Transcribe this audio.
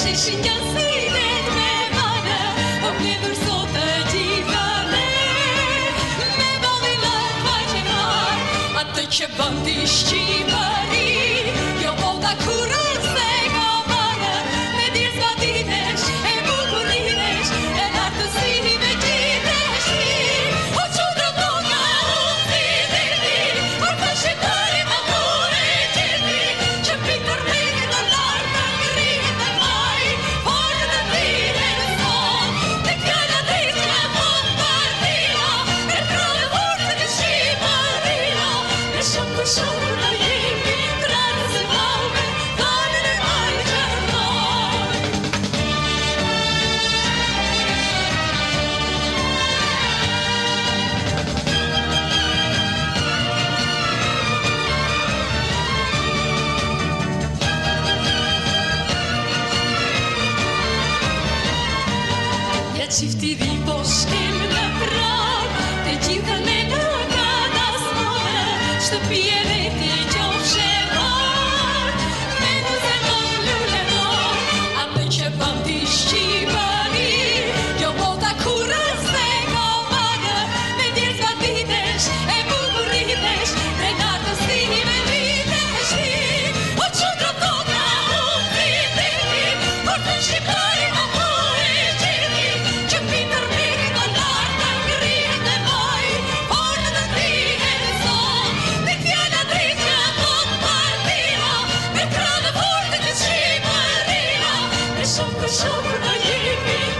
Sheshi nga si vetë me vane Po më një të gjitharë Me valinat ma që marë A të që bëndi Shqipë Υπότιτλοι AUTHORWAVE ショックショな